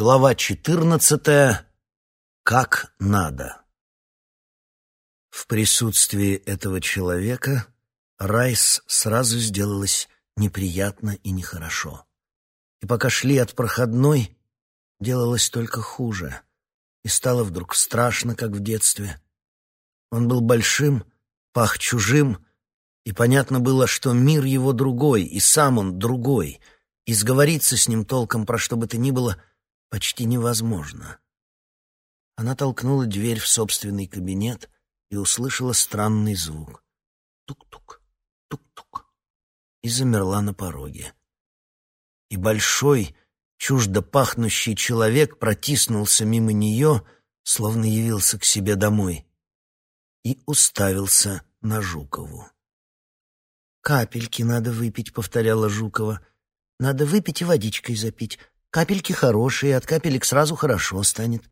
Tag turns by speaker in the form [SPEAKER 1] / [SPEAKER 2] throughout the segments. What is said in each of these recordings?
[SPEAKER 1] Глава четырнадцатая. Как надо. В присутствии этого человека Райс сразу сделалось неприятно и нехорошо. И пока шли от проходной, делалось только хуже. И стало вдруг страшно, как в детстве. Он был большим, пах чужим, и понятно было, что мир его другой, и сам он другой, и сговориться с ним толком про что бы то ни было почти невозможно. Она толкнула дверь в собственный кабинет и услышала странный звук. Тук-тук, тук-тук. И замерла на пороге. И большой, чуждо пахнущий человек протиснулся мимо нее, словно явился к себе домой, и уставился на Жукову. «Капельки надо выпить», — повторяла Жукова. «Надо выпить и водичкой запить. Капельки хорошие, от капелек сразу хорошо станет.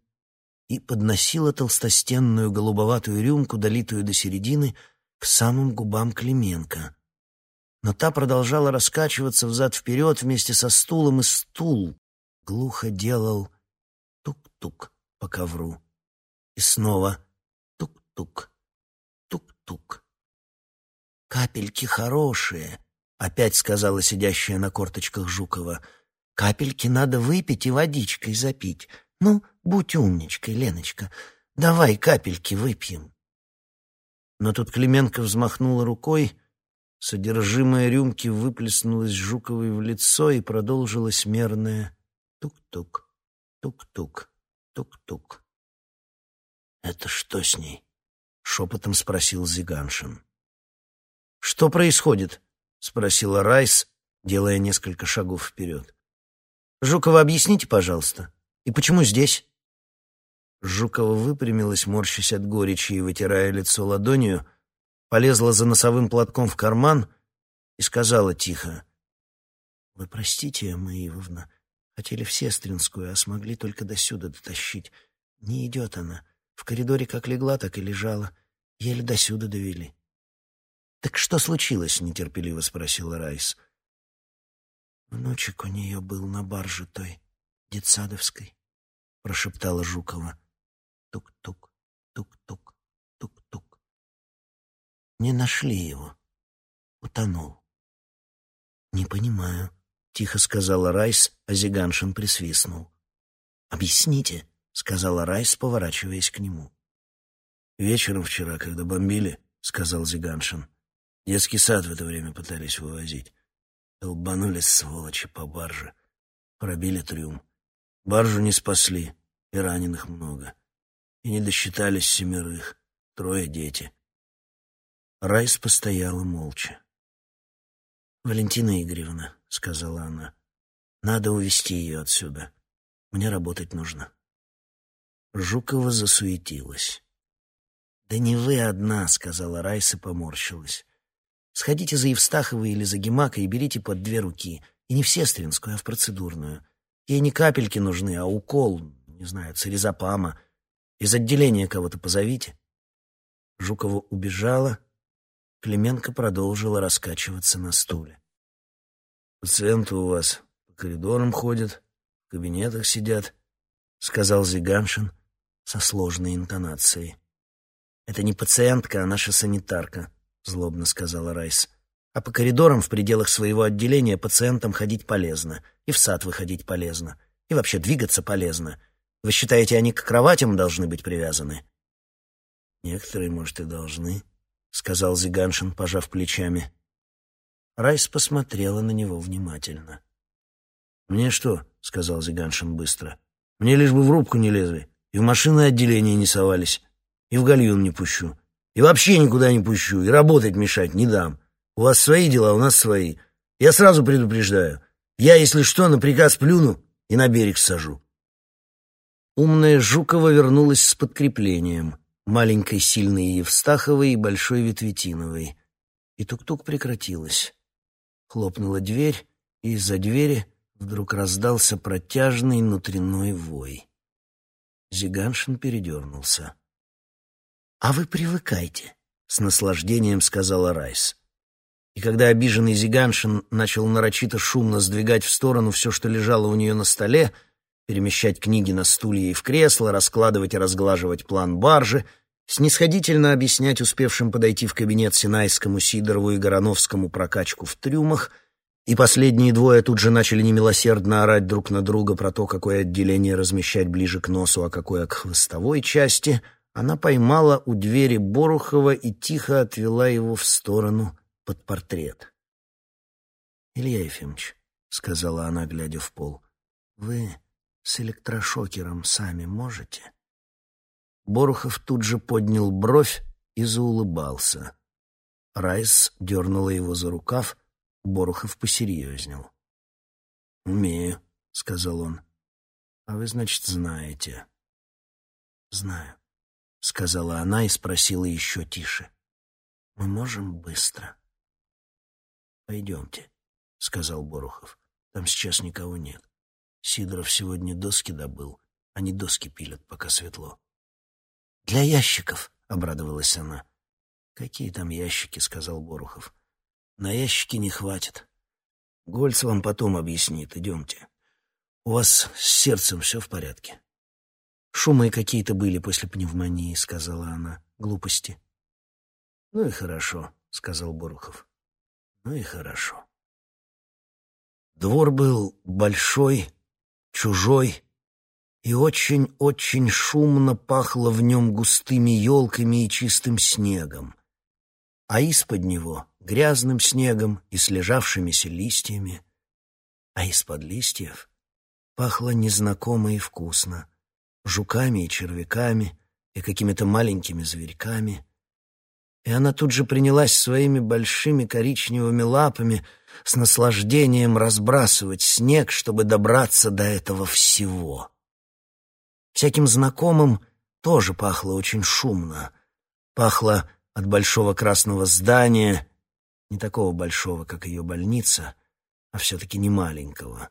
[SPEAKER 1] И подносила толстостенную голубоватую рюмку, долитую до середины, к самым губам Клименко. Но та продолжала раскачиваться взад-вперед вместе со стулом, и стул глухо делал тук-тук по ковру. И снова тук-тук, тук-тук. «Капельки хорошие», — опять сказала сидящая на корточках Жукова — Капельки надо выпить и водичкой запить. Ну, будь умничкой, Леночка. Давай капельки выпьем. Но тут Клименко взмахнула рукой, содержимое рюмки выплеснулось Жуковой в лицо и продолжилось мерное тук-тук, тук-тук, тук-тук. «Это что с ней?» — шепотом спросил Зиганшин. «Что происходит?» — спросила Райс, делая несколько шагов вперед. Жукова, объясните, пожалуйста, и почему здесь?» Жукова выпрямилась, морщась от горечи и вытирая лицо ладонью, полезла за носовым платком в карман и сказала тихо. «Вы простите, Эмма Ивовна, хотели в Сестринскую, а смогли только до сюда дотащить. Не идет она. В коридоре как легла, так и лежала. Еле до сюда довели». «Так что случилось?» — нетерпеливо спросила Райс. Внучек у нее был на барже той, детсадовской, — прошептала Жукова. Тук-тук, тук-тук, тук-тук. Не нашли его. Утонул. «Не понимаю», — тихо сказала Райс, а Зиганшин присвистнул. «Объясните», — сказала Райс, поворачиваясь к нему. «Вечером вчера, когда бомбили», — сказал Зиганшин, — «детский сад в это время пытались вывозить. Долбанулись, сволочи, по барже. Пробили трюм. Баржу не спасли, и раненых много. И не досчитались семерых. Трое дети. Райс постояла молча. «Валентина Игоревна», — сказала она, — «надо увезти ее отсюда. Мне работать нужно». Жукова засуетилась. «Да не вы одна», — сказала Райс и поморщилась. Сходите за Евстаховой или за Гемакой и берите под две руки. И не в сестринскую, а в процедурную. Ей не капельки нужны, а укол, не знаю, церезопама. Из отделения кого-то позовите. Жукова убежала. Клименко продолжила раскачиваться на стуле. «Пациенты у вас по коридорам ходят, в кабинетах сидят», — сказал Зиганшин со сложной интонацией. «Это не пациентка, а наша санитарка», злобно сказала Райс. А по коридорам в пределах своего отделения пациентам ходить полезно, и в сад выходить полезно, и вообще двигаться полезно. Вы считаете, они к кроватям должны быть привязаны? Некоторые, может, и должны, сказал Зиганшин, пожав плечами. Райс посмотрела на него внимательно. «Мне что?» — сказал Зиганшин быстро. «Мне лишь бы в рубку не лезли, и в машинное отделение не совались, и в гальюн не пущу. И вообще никуда не пущу, и работать мешать не дам. У вас свои дела, у нас свои. Я сразу предупреждаю. Я, если что, на приказ плюну и на берег сажу. Умная Жукова вернулась с подкреплением. Маленькой сильной Евстаховой и большой Ветветиновой. И тук-тук прекратилась. Хлопнула дверь, и из-за двери вдруг раздался протяжный внутренной вой. Зиганшин передернулся. «А вы привыкайте», — с наслаждением сказала Райс. И когда обиженный Зиганшин начал нарочито шумно сдвигать в сторону все, что лежало у нее на столе, перемещать книги на стулья и в кресло, раскладывать и разглаживать план баржи, снисходительно объяснять успевшим подойти в кабинет Синайскому, Сидорову и Гороновскому прокачку в трюмах, и последние двое тут же начали немилосердно орать друг на друга про то, какое отделение размещать ближе к носу, а какое к хвостовой части, она поймала у двери Борухова и тихо отвела его в сторону под портрет. «Илья Ефимович», — сказала она, глядя в пол, — «вы с электрошокером сами можете?» Борухов тут же поднял бровь и заулыбался. Райс дернула его за рукав, Борухов посерьезнел. «Умею», — сказал он. «А вы, значит, знаете». «Знаю», — сказала она и спросила еще тише. «Мы можем быстро?» «Пойдемте», — сказал Борухов. «Там сейчас никого нет. Сидоров сегодня доски добыл. Они доски пилят, пока светло». «Для ящиков», — обрадовалась она. «Какие там ящики?» — сказал Борухов. «На ящики не хватит. Гольц вам потом объяснит. Идемте. У вас с сердцем все в порядке?» «Шумы какие-то были после пневмонии», — сказала она. «Глупости». «Ну и хорошо», — сказал Борухов. «Ну и хорошо». Двор был большой, чужой, и очень-очень шумно пахло в нем густыми елками и чистым снегом, а из-под него — грязным снегом и слежавшимися листьями, а из-под листьев пахло незнакомо и вкусно, жуками и червяками и какими-то маленькими зверьками, и она тут же принялась своими большими коричневыми лапами с наслаждением разбрасывать снег, чтобы добраться до этого всего. Всяким знакомым тоже пахло очень шумно. Пахло от большого красного здания, не такого большого, как ее больница, а все-таки не маленького.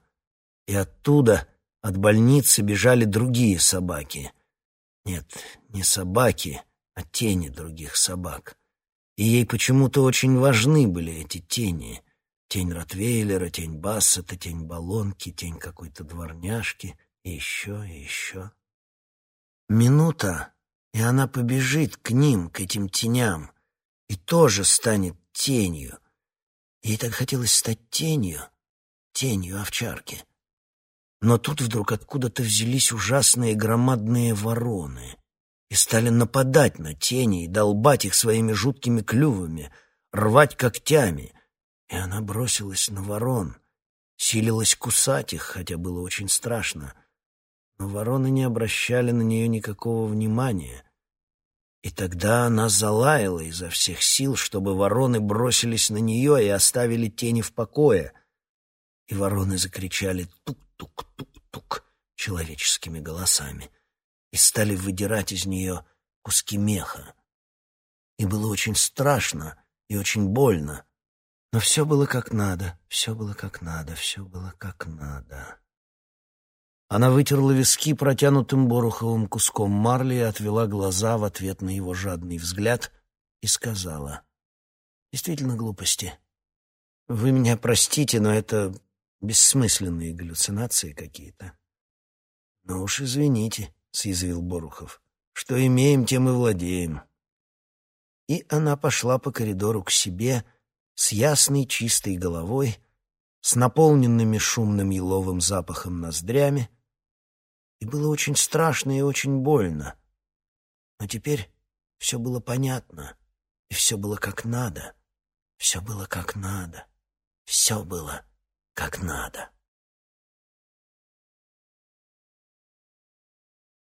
[SPEAKER 1] И оттуда, от больницы, бежали другие собаки. Нет, не собаки, а тени других собак. И ей почему-то очень важны были эти тени. Тень Ротвейлера, тень Бассета, тень Балонки, тень какой-то дворняжки, и еще, и еще. Минута, и она побежит к ним, к этим теням, и тоже станет тенью. Ей так хотелось стать тенью, тенью овчарки. Но тут вдруг откуда-то взялись ужасные громадные вороны и стали нападать на тени и долбать их своими жуткими клювами, рвать когтями. И она бросилась на ворон, силилась кусать их, хотя было очень страшно — но вороны не обращали на нее никакого внимания. И тогда она залаяла изо всех сил, чтобы вороны бросились на нее и оставили тени в покое. И вороны закричали тук-тук-тук-тук человеческими голосами и стали выдирать из нее куски меха. И было очень страшно и очень больно, но все было как надо, все было как надо, все было как надо. Она вытерла виски протянутым Боруховым куском марли и отвела глаза в ответ на его жадный взгляд и сказала. «Действительно глупости. Вы меня простите, но это бессмысленные галлюцинации какие-то». «Ну уж извините», — съязвил Борухов. «Что имеем, тем и владеем». И она пошла по коридору к себе с ясной чистой головой, с наполненными шумным еловым запахом ноздрями, и было очень страшно и очень больно. Но теперь все было понятно, и все было как надо. Все было как надо. Все было как надо.